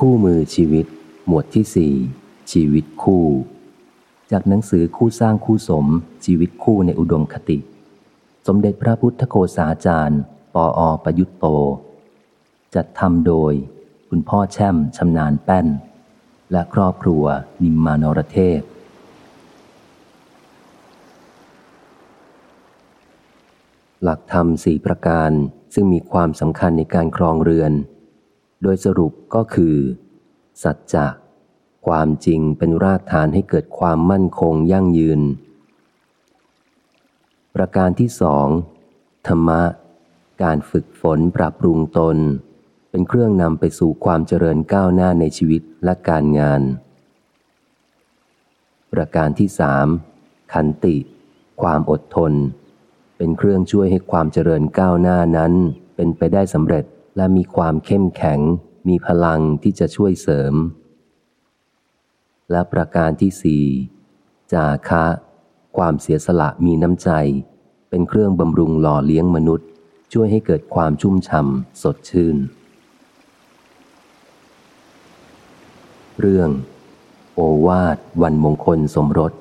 คู่มือชีวิต หมวดที่สี่ชีวิตคู่ จากหนังสือคู่สร้างคู่สม ชีวิตคู่ในอุดมคติ สมเด็จพระพุทธโฆษาจารย์ ปออประยุตโต จัดทำโดย คุณพ่อแช่มชำนาญแป้น และครอบครัวนิมมานรเทพ หลักธรรมสี่ประการซึ่งมีความสำคัญในการครองเรือน โดยสรุปก็คือ สัจจะความจริงเป็นรากฐานให้เกิดความมั่นคงยั่งยืน ประการที่สองธรรมะ การฝึกฝนปรับปรุงตน เป็นเครื่องนำไปสู่ความเจริญก้าวหน้าในชีวิตและการงาน ประการที่สามขันติ ความอดทน เป็นเครื่องช่วยให้ความเจริญก้าวหน้านั้นเป็นไปได้สำเร็จ และมีความเข้มแข็ง มีพลังที่จะช่วยเสริม และประการที่สี่จาคะ ความเสียสละมีน้ำใจ เป็นเครื่องบำรุงหล่อเลี้ยงมนุษย์ ช่วยให้เกิดความชุ่มช่ำสดชื่น เรื่อง โอวาทวันมงคลสมรส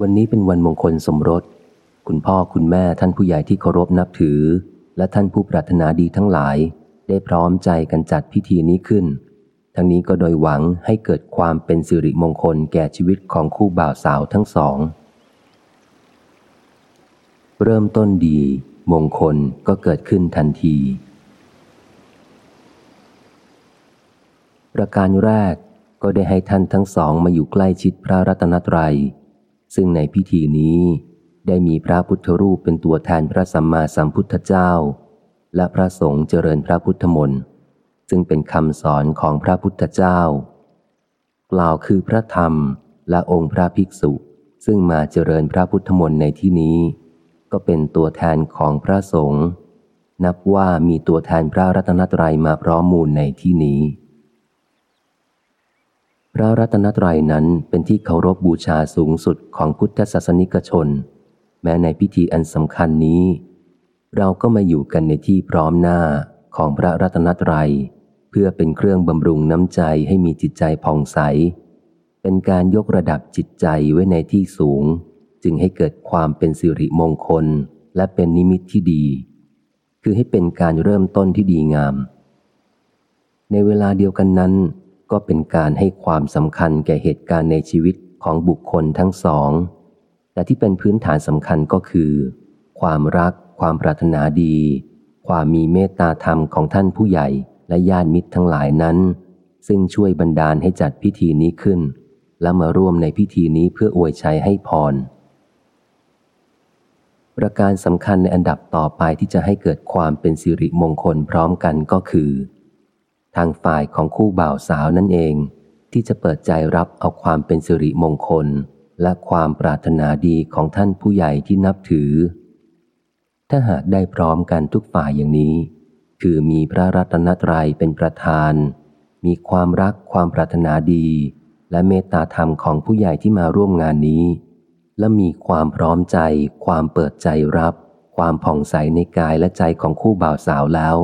วันนี้เป็นวันมงคลสมรส คุณพ่อคุณแม่ท่านผู้ใหญ่ที่เคารพนับถือ และท่านผู้ปรารถนาดีทั้งหลาย ได้พร้อมใจกันจัดพิธีนี้ขึ้น ทั้งนี้ก็โดยหวังให้เกิดความเป็นสิริมงคลแก่ชีวิตของคู่บ่าวสาวทั้งสอง เริ่มต้นดี มงคลก็เกิดขึ้นทันที ประการแรกก็ได้ให้ท่านทั้งสองมาอยู่ใกล้ชิดพระรัตนตรัย ซึ่งในพิธีนี้ ได้มีพระพุทธรูปเป็นตัวแทนพระสัมมาสัมพุทธเจ้า และพระสงฆ์เจริญพระพุทธมนต์ซึ่งเป็นคำสอนของพระพุทธเจ้า กล่าวคือพระธรรมและองค์พระภิกษุ ซึ่งมาเจริญพระพุทธมนต์ในที่นี้ ก็เป็นตัวแทนของพระสงฆ์นับว่ามีตัวแทนพระรัตนตรัยมาพร้อมมูลในที่นี้ พระรัตนตรัยนั้นเป็นที่เคารพบบูชาสูงสุดของพุทธศาสนิกชน แม้ในพิธีอันสำคัญนี้ เราก็มาอยู่กันในที่พร้อมหน้าของพระรัตนตรัย เพื่อเป็นเครื่องบำรุงน้ำใจให้มีจิตใจผ่องใส เป็นการยกระดับจิตใจไว้ในที่สูง จึงให้เกิดความเป็นสิริมงคลและเป็นนิมิตที่ดี คือให้เป็นการเริ่มต้นที่ดีงาม ในเวลาเดียวกันนั้น ก็เป็นการให้ความสำคัญแก่เหตุการณ์ในชีวิตของบุคคลทั้งสอง แต่ที่เป็นพื้นฐานสำคัญก็คือ ความรัก ความปรารถนาดี ความมีเมตตาธรรมของท่านผู้ใหญ่และญาติมิตรทั้งหลายนั้น ซึ่งช่วยบันดาลให้จัดพิธีนี้ขึ้น และมาร่วมในพิธีนี้เพื่ออวยชัยให้พร ประการสำคัญในอันดับต่อไปที่จะให้เกิดความเป็นสิริมงคลพร้อมกันก็คือ ทางฝ่ายของคู่บ่าวสาวนั่นเอง ที่จะเปิดใจรับเอาความเป็นสิริมงคล และความปรารถนาดีของท่านผู้ใหญ่ที่นับถือ ถ้าหากได้พร้อมกันทุกฝ่ายอย่างนี้ คือมีพระรัตนตรัยเป็นประธาน มีความรักความปรารถนาดี และเมตตาธรรมของผู้ใหญ่ที่มาร่วมงานนี้ และมีความพร้อมใจ ความเปิดใจรับ ความผ่องใสในกายและใจของคู่บ่าวสาวแล้ว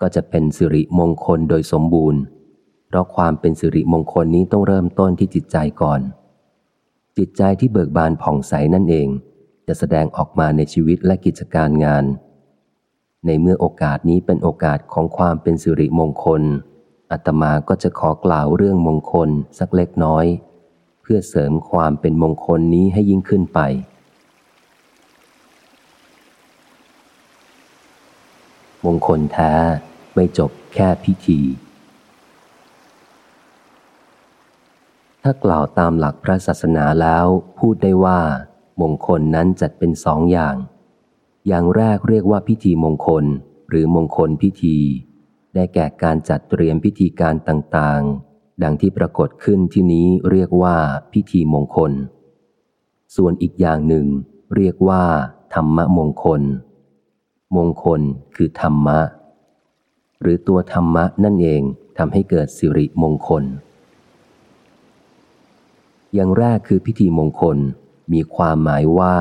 ก็จะเป็นสิริมงคลโดยสมบูรณ์ เพราะความเป็นสิริมงคลนี้ต้องเริ่มต้นที่จิตใจก่อน จิตใจที่เบิกบานผ่องใสนั่นเอง จะแสดงออกมาในชีวิตและกิจการงาน ในเมื่อโอกาสนี้เป็นโอกาสของความเป็นสิริมงคลอาตมาก็จะขอกล่าวเรื่องมงคลสักเล็กน้อย เพื่อเสริมความเป็นมงคลนี้ให้ยิ่งขึ้นไป มงคลแท้ไม่จบแค่พิธี ถ้ากล่าวตามหลักพระศาสนาแล้วพูดได้ว่า มงคลนั้นจัดเป็นสองอย่าง อย่างแรกเรียกว่าพิธีมงคลหรือมงคลพิธี ได้แก่การจัดเตรียมพิธีการต่างๆ ดังที่ปรากฏขึ้นที่นี้เรียกว่าพิธีมงคล ส่วนอีกอย่างหนึ่ง เรียกว่า ธรรมมงคล มงคลคือธรรมะ หรือตัวธรรมะนั่นเองทำให้เกิดสิริมงคล อย่างแรกคือพิธีมงคล มีความหมายว่า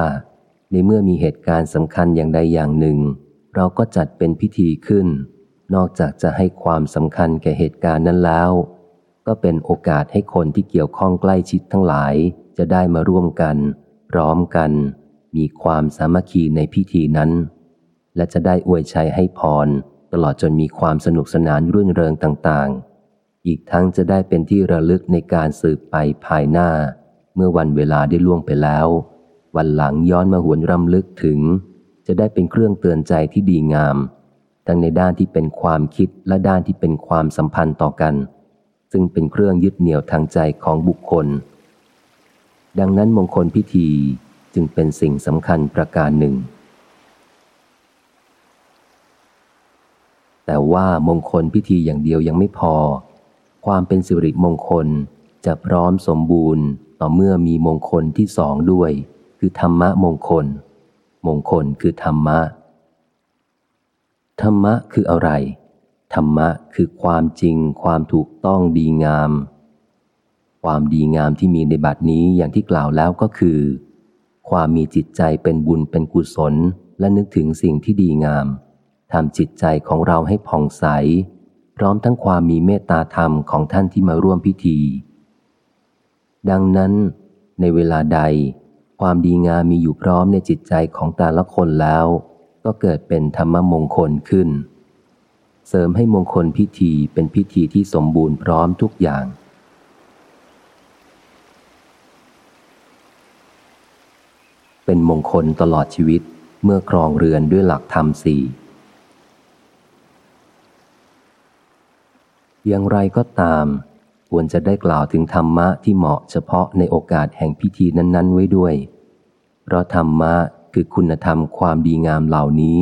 ในเมื่อมีเหตุการณ์สำคัญอย่างใดอย่างหนึ่ง เราก็จัดเป็นพิธีขึ้น นอกจากจะให้ความสำคัญแก่เหตุการณ์นั้นแล้ว ก็เป็นโอกาสให้คนที่เกี่ยวข้องใกล้ชิดทั้งหลาย จะได้มาร่วมกัน พร้อมกัน มีความสามัคคีในพิธีนั้น และจะได้อวยชัยให้พร ตลอดจนมีความสนุกสนานรื่นเริงต่างๆ อีกทั้งจะได้เป็นที่ระลึกในการสืบไปภายหน้า เมื่อวันเวลาได้ล่วงไปแล้ว วันหลังย้อนมาหวนรำลึกถึง จะได้เป็นเครื่องเตือนใจที่ดีงาม ทั้งในด้านที่เป็นความคิดและด้านที่เป็นความสัมพันธ์ต่อกัน ซึ่งเป็นเครื่องยึดเหนี่ยวทางใจของบุคคล ดังนั้นมงคลพิธีจึงเป็นสิ่งสำคัญประการหนึ่งแต่ว่ามงคลพิธีอย่างเดียวยังไม่พอ ความเป็นสิริมงคลจะพร้อมสมบูรณ์ต่อเมื่อมีมงคลที่สองด้วย คือธรรมะมงคล มงคลคือธรรมะ ธรรมะคืออะไร ธรรมะคือความจริง ความถูกต้องดีงาม ความดีงามที่มีในบัดนี้อย่างที่กล่าวแล้วก็คือ ความมีจิตใจเป็นบุญเป็นกุศลและนึกถึงสิ่งที่ดีงามทำจิตใจของเราให้ผ่องใส ร้อมทั้งความมีเมตตาธรรมของท่านที่มาร่วมพิธี ดังนั้น ในเวลาใด ความดีงามมีอยู่พร้อมในจิตใจของแต่ละคนแล้ว ก็เกิดเป็นธรรมมงคลขึ้น เสริมให้มงคลพิธีเป็นพิธีที่สมบูรณ์พร้อมทุกอย่างเป็นมงคลตลอดชีวิตเมื่อครองเรือนด้วยหลักธรรมสี่ อย่างไรก็ตาม ควรจะได้กล่าวถึงธรรมะที่เหมาะเฉพาะในโอกาสแห่งพิธีนั้น ๆ ไว้ด้วย เพราะธรรมะคือคุณธรรมความดีงามเหล่านี้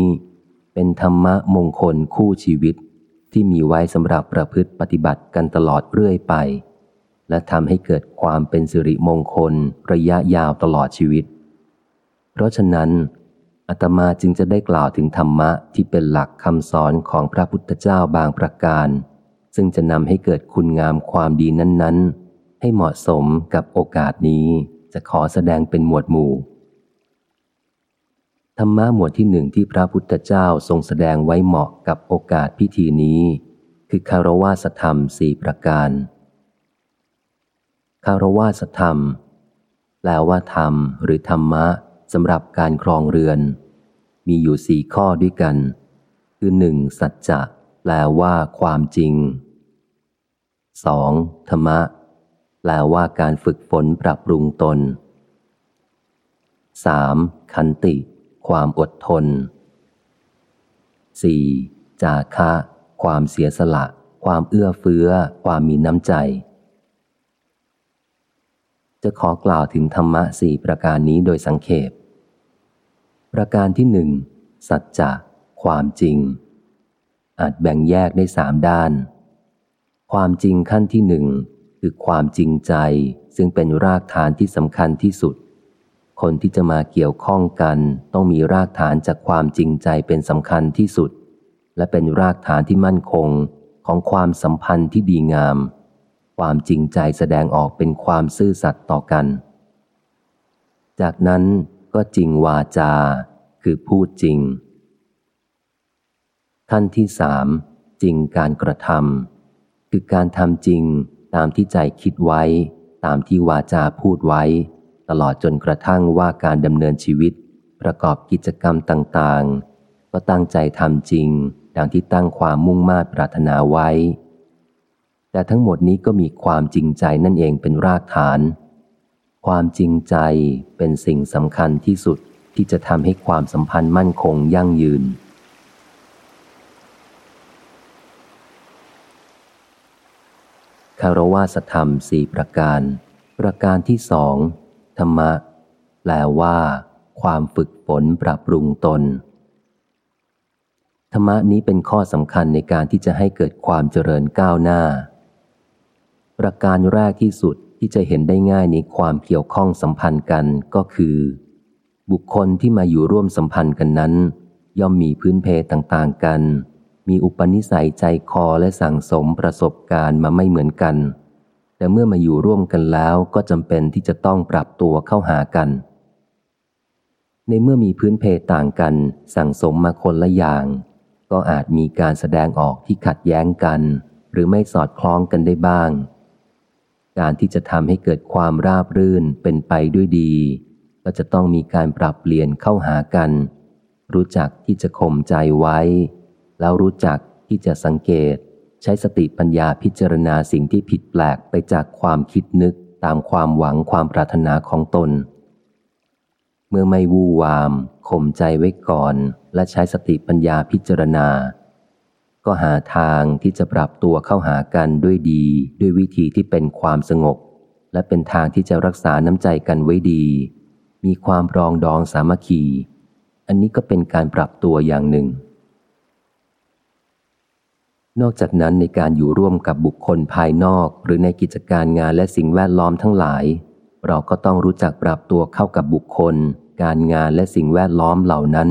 เป็นธรรมะมงคลคู่ชีวิต ที่มีไว้สำหรับประพฤติปฏิบัติกันตลอดเรื่อยไป และทำให้เกิดความเป็นสิริมงคลระยะยาวตลอดชีวิต เพราะฉะนั้นอาตมาจึงจะได้กล่าวถึงธรรมะที่เป็นหลักคำสอนของพระพุทธเจ้าบางประการ ซึ่งจะนำให้เกิดคุณงามความดีนั้น ๆ ให้เหมาะสมกับโอกาสนี้จะขอแสดงเป็นหมวดหมู่ ธรรมะหมวดที่หนึ่งที่พระพุทธเจ้าทรงแสดงไว้เหมาะกับโอกาสพิธีนี้ คือคารวาสธรรมสี่ประการ คารวาสธรรม แปลว่าธรรมหรือธรรมะสำหรับการครองเรือน มีอยู่สี่ข้อด้วยกัน คือหนึ่งสัจจะ แปลว่าความจริง 2. ธรรมะ แปลว่าการฝึกฝนปรับปรุงตน 3. ขันติ ความอดทน 4. จาคะ ความเสียสละ ความเอื้อเฟื้อ ความมีน้ำใจ จะขอกล่าวถึงธรรมะสี่ประการนี้โดยสังเขป ประการที่หนึ่งสัจจะ ความจริง อาจแบ่งแยกได้สามด้าน ความจริงขั้นที่หนึ่งคือความจริงใจซึ่งเป็นรากฐานที่สำคัญที่สุด คนที่จะมาเกี่ยวข้องกัน ต้องมีรากฐานจากความจริงใจเป็นสำคัญที่สุด และเป็นรากฐานที่มั่นคงของความสัมพันธ์ที่ดีงาม ความจริงใจแสดงออกเป็นความซื่อสัตย์ต่อกัน จากนั้นก็จริงวาจา คือพูดจริง ขั้นที่สามจริงการกระทำคือการทำจริงตามที่ใจคิดไว้ ตามที่วาจาพูดไว้ ตลอดจนกระทั่งว่าการดำเนินชีวิต ประกอบกิจกรรมต่างๆ ก็ตั้งใจทำจริง ดังที่ตั้งความมุ่งมา่ปรารถนาไว้ แต่ทั้งหมดนี้ก็มีความจริงใจนั่นเองเป็นรากฐาน ความจริงใจเป็นสิ่งสำคัญที่สุดที่จะทำให้ความสัมพันธ์มั่นคงยั่งยืน คารวาสธรรมสี่ประการ ประการที่สองธรรมะ แปลว่า ความฝึกฝนปรับปรุงตน ธรรมะนี้เป็นข้อสำคัญในการที่จะให้เกิดความเจริญก้าวหน้า ประการแรกที่สุดที่จะเห็นได้ง่ายในความเกี่ยวข้องสัมพันธ์กันก็คือ บุคคลที่มาอยู่ร่วมสัมพันธ์กันนั้น ย่อมมีพื้นเพต่างๆกัน มีอุปนิสัยใจคอและสั่งสมประสบการณ์มาไม่เหมือนกัน แต่เมื่อมาอยู่ร่วมกันแล้วก็จำเป็นที่จะต้องปรับตัวเข้าหากัน ในเมื่อมีพื้นเพต่างกัน สั่งสมมาคนละอย่าง ก็อาจมีการแสดงออกที่ขัดแย้งกัน หรือไม่สอดคล้องกันได้บ้าง การที่จะทำให้เกิดความราบรื่นเป็นไปด้วยดี ก็จะต้องมีการปรับเปลี่ยนเข้าหากัน รู้จักที่จะข่มใจไว้ แล้วรู้จักที่จะสังเกต ใช้สติปัญญาพิจารณาสิ่งที่ผิดแปลกไปจากความคิดนึกตามความหวังความปรารถนาของตน เมื่อไม่วู่วามข่มใจไว้ก่อน และใช้สติปัญญาพิจารณา ก็หาทางที่จะปรับตัวเข้าหากันด้วยดี ด้วยวิธีที่เป็นความสงบ และเป็นทางที่จะรักษาน้ำใจกันไว้ดี มีความรองดองสามัคคี อันนี้ก็เป็นการปรับตัวอย่างหนึ่ง นอกจากนั้นในการอยู่ร่วมกับบุคคลภายนอก หรือในกิจการงานและสิ่งแวดล้อมทั้งหลาย เราก็ต้องรู้จักปรับตัวเข้ากับบุคคล การงานและสิ่งแวดล้อมเหล่านั้น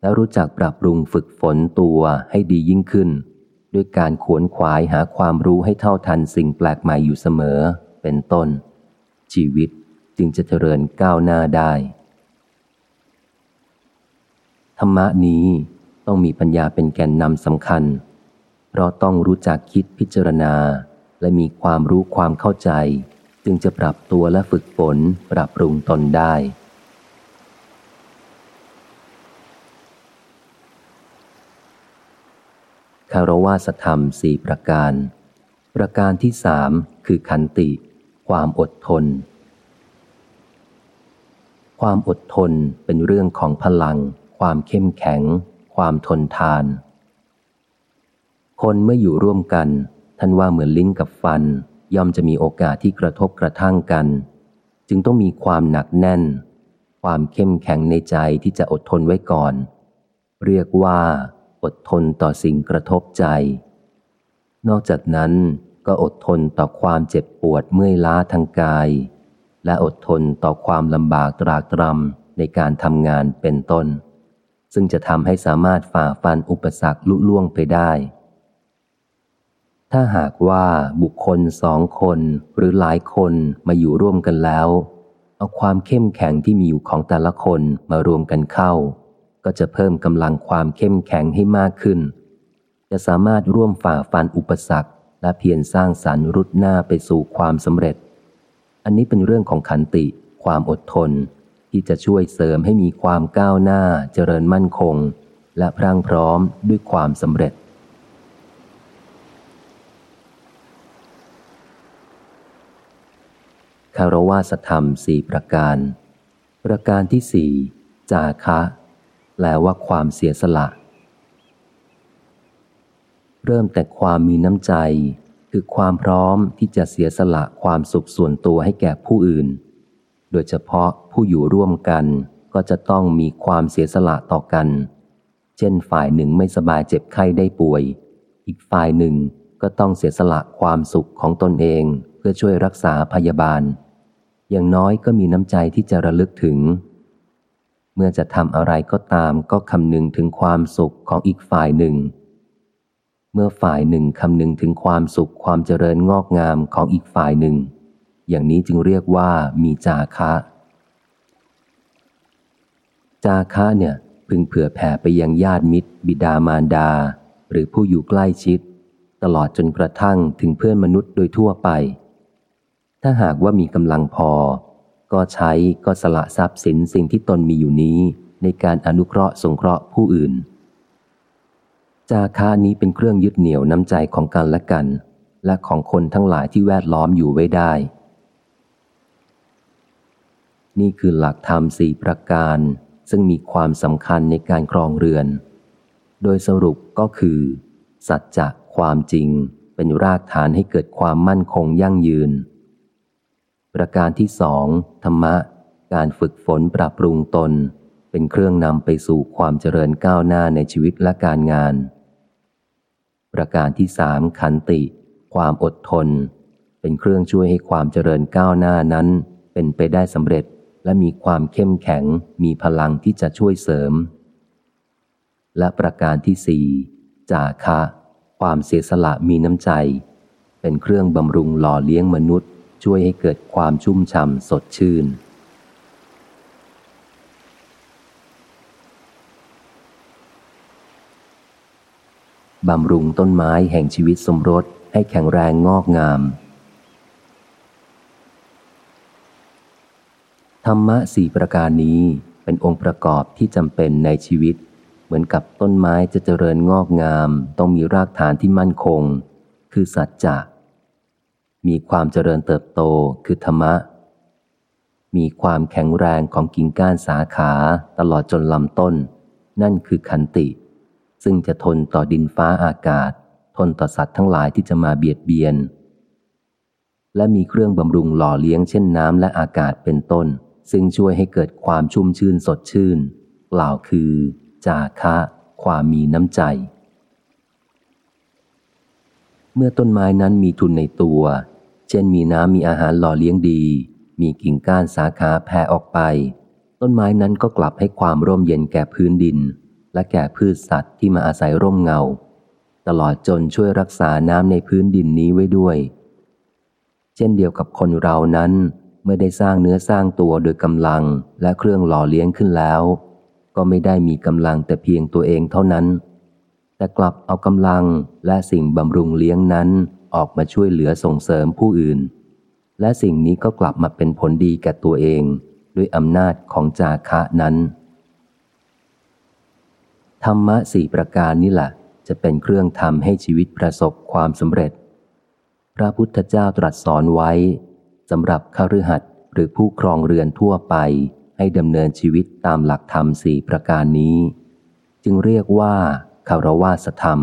และรู้จักปรับปรุงฝึกฝนตัวให้ดียิ่งขึ้น ด้วยการขวนขวายหาความรู้ให้เท่าทันสิ่งแปลกใหม่อยู่เสมอ เป็นต้น ชีวิตจึงจะเจริญก้าวหน้าได้ ธรรมะนี้ต้องมีปัญญาเป็นแกนนำสำคัญ ราะต้องรู้จักคิดพิจารณา และมีความรู้ความเข้าใจ จึงจะปรับตัวและฝึกฝนปรับปรุงตนได้ คารวาสธรรมสี่ประการ ประการที่สามคือขันติ ความอดทน ความอดทนเป็นเรื่องของพลัง ความเข้มแข็ง ความทนทาน คนเมื่ออยู่ร่วมกัน ท่านว่าเหมือนลิ้นกับฟัน ย่อมจะมีโอกาสที่กระทบกระทั่งกัน จึงต้องมีความหนักแน่น ความเข้มแข็งในใจที่จะอดทนไว้ก่อน เรียกว่า อดทนต่อสิ่งกระทบใจ นอกจากนั้นก็อดทนต่อความเจ็บปวดเมื่อยล้าทางกาย และอดทนต่อความลำบากตรากตรำในการทำงานเป็นต้น ซึ่งจะทำให้สามารถฝ่าฟันอุปสรรคลุล่วงไปได้ ถ้าหากว่าบุคคลสองคนหรือหลายคนมาอยู่ร่วมกันแล้ว เอาความเข้มแข็งที่มีอยู่ของแต่ละคนมารวมกันเข้า ก็จะเพิ่มกำลังความเข้มแข็งให้มากขึ้น จะสามารถร่วมฝ่าฟันอุปสรรค และเพียรสร้างสรรค์รุดหน้าไปสู่ความสำเร็จ อันนี้เป็นเรื่องของขันติ ความอดทน ที่จะช่วยเสริมให้มีความก้าวหน้าเจริญมั่นคง และพรั่งพร้อมด้วยความสำเร็จ คารวาสธรรมสี่ประการ ประการที่สี่จาคะ แปลว่าความเสียสละ เริ่มแต่ความมีน้ำใจ คือความพร้อมที่จะเสียสละความสุขส่วนตัวให้แก่ผู้อื่น โดยเฉพาะผู้อยู่ร่วมกันก็จะต้องมีความเสียสละต่อกัน เช่นฝ่ายหนึ่งไม่สบายเจ็บไข้ได้ป่วย อีกฝ่ายหนึ่งก็ต้องเสียสละความสุขของตนเองเพื่อช่วยรักษาพยาบาล อย่างน้อยก็มีน้ำใจที่จะระลึกถึง เมื่อจะทำอะไรก็ตามก็คำนึงถึงความสุขของอีกฝ่ายหนึ่ง เมื่อฝ่ายหนึ่งคำนึงถึงความสุขความเจริญงอกงามของอีกฝ่ายหนึ่ง อย่างนี้จึงเรียกว่ามีจาคะ จาคะเนี่ยพึงเผื่อแผ่ไปยังญาติมิตร บิดามารดา หรือผู้อยู่ใกล้ชิด ตลอดจนกระทั่งถึงเพื่อนมนุษย์โดยทั่วไป ถ้าหากว่ามีกำลังพอ ก็ใช้ก็สละทรัพย์สินสิ่งที่ตนมีอยู่นี้ ในการอนุเคราะห์สงเคราะห์ผู้อื่น จาคะนี้เป็นเครื่องยึดเหนี่ยวน้ำใจของกันและกัน และของคนทั้งหลายที่แวดล้อมอยู่ไว้ได้ นี่คือหลักธรรมสี่ประการ ซึ่งมีความสำคัญในการครองเรือน โดยสรุปก็คือ สัจจะความจริง เป็นรากฐานให้เกิดความมั่นคงยั่งยืน ประการที่สองธรรมะ การฝึกฝนปรับปรุงตน เป็นเครื่องนำไปสู่ความเจริญก้าวหน้าในชีวิตและการงาน ประการที่สามขันติ ความอดทน เป็นเครื่องช่วยให้ความเจริญก้าวหน้านั้น เป็นไปได้สำเร็จและมีความเข้มแข็ง มีพลังที่จะช่วยเสริม และประการที่สี่จาคะ ความเสียสละมีน้ำใจ เป็นเครื่องบำรุงหล่อเลี้ยงมนุษย์ ช่วยให้เกิดความชุ่มช่ำสดชื่น บำรุงต้นไม้แห่งชีวิตสมรสให้แข็งแรงงอกงาม ธรรมะสี่ประการนี้เป็นองค์ประกอบที่จำเป็นในชีวิต เหมือนกับต้นไม้จะเจริญงอกงาม ต้องมีรากฐานที่มั่นคง คือสัจจะ มีความเจริญเติบโตคือธรรมะ มีความแข็งแรงของกิ่งก้านสาขาตลอดจนลำต้น นั่นคือขันติ ซึ่งจะทนต่อดินฟ้าอากาศ ทนต่อสัตว์ทั้งหลายที่จะมาเบียดเบียน และมีเครื่องบำรุงหล่อเลี้ยงเช่นน้ำและอากาศเป็นต้น ซึ่งช่วยให้เกิดความชุ่มชื่นสดชื่นกล่าวคือ จาคะ ความมีน้ำใจ เมื่อต้นไม้นั้นมีทุนในตัว เช่นมีน้ำมีอาหารหล่อเลี้ยงดี มีกิ่งก้านสาขาแผ่ออกไป ต้นไม้นั้นก็กลับให้ความร่มเย็นแก่พื้นดิน และแก่พืชสัตว์ที่มาอาศัยร่มเงา ตลอดจนช่วยรักษาน้ำในพื้นดินนี้ไว้ด้วย เช่นเดียวกับคนเรานั้น เมื่อได้สร้างเนื้อสร้างตัวโดยกำลังและเครื่องหล่อเลี้ยงขึ้นแล้ว ก็ไม่ได้มีกำลังแต่เพียงตัวเองเท่านั้น แต่กลับเอากำลังและสิ่งบำรุงเลี้ยงนั้นออกมาช่วยเหลือส่งเสริมผู้อื่น และสิ่งนี้ก็กลับมาเป็นผลดีแก่ตัวเอง ด้วยอำนาจของจาคะนั้น ธรรมะสี่ประการนี่แหละจะเป็นเครื่องทำให้ชีวิตประสบความสำเร็จ พระพุทธเจ้าตรัสสอนไว้สำหรับคฤหัสถ์หรือผู้ครองเรือนทั่วไป ให้ดำเนินชีวิตตามหลักธรรมสี่ประการนี้ จึงเรียกว่า คารวาสธรรม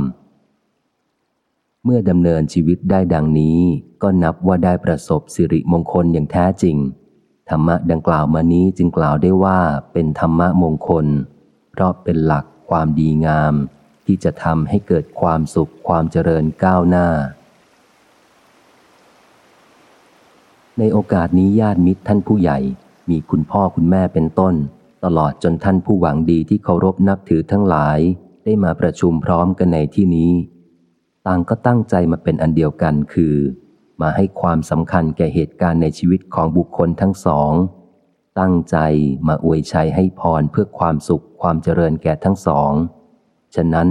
เมื่อดำเนินชีวิตได้ดังนี้ก็นับว่าได้ประสบสิริมงคลอย่างแท้จริง ธรรมะดังกล่าวมานี้จึงกล่าวได้ว่าเป็นธรรมะมงคล เพราะเป็นหลักความดีงาม ที่จะทำให้เกิดความสุขความเจริญก้าวหน้า ในโอกาสนี้ญาติมิตรท่านผู้ใหญ่ มีคุณพ่อคุณแม่เป็นต้น ตลอดจนท่านผู้หวังดีที่เคารพนับถือทั้งหลาย ได้มาประชุมพร้อมกันในที่นี้ ต่างก็ตั้งใจมาเป็นอันเดียวกันคือ มาให้ความสำคัญแก่เหตุการณ์ในชีวิตของบุคคลทั้งสอง ตั้งใจมาอวยชัยให้พรเพื่อความสุขความเจริญแก่ทั้งสอง ฉะนั้น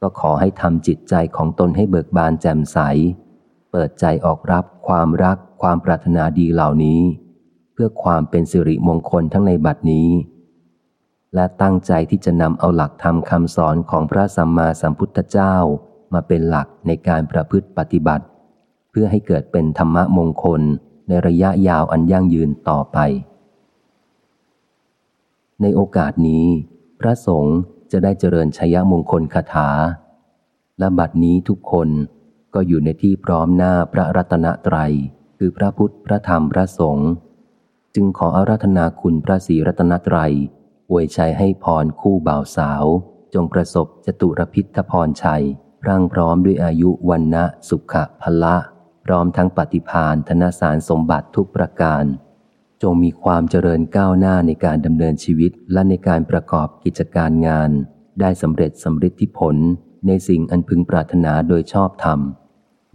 ก็ขอให้ทำจิตใจของตนให้เบิกบานแจ่มใส เปิดใจออกรับความรักความปรารถนาดีเหล่านี้ เพื่อความเป็นสิริมงคลทั้งในบัดนี้ และตั้งใจที่จะนำเอาหลักธรรมคำสอนของพระสัมมาสัมพุทธเจ้ามาเป็นหลักในการประพฤติปฏิบัติ เพื่อให้เกิดเป็นธรรมะมงคลในระยะยาวอันยั่งยืนต่อไป ในโอกาสนี้ พระสงฆ์จะได้เจริญชัยมงคลคาถา และบัดนี้ทุกคนก็อยู่ในที่พร้อมหน้าพระรัตนตรัย คือพระพุทธพระธรรมพระสงฆ์จึงขออาราธนาคุณพระศรีรัตนตรัย อวยชัยให้พรคู่บ่าวสาว จงประสบจตุรพิทพรชัย ร่างพร้อมด้วยอายุวันนะสุขะพละ พร้อมทั้งปฏิพานธนสารสมบัติทุกประการ จงมีความเจริญก้าวหน้าในการดำเนินชีวิตและในการประกอบกิจการงาน ได้สำเร็จสำฤทธิผลในสิ่งอันพึงปรารถนาโดยชอบธรรม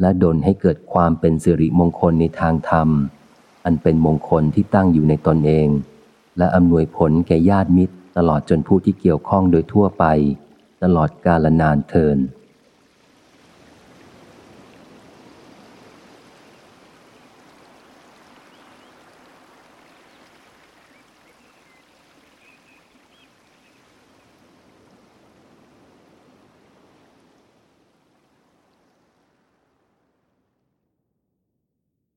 และดลให้เกิดความเป็นสิริมงคลในทางธรรม อันเป็นมงคลที่ตั้งอยู่ในตนเอง และอำนวยผลแก่ญาติมิตร ตลอดจนผู้ที่เกี่ยวข้องโดยทั่วไป ตลอดกาลนานเทิน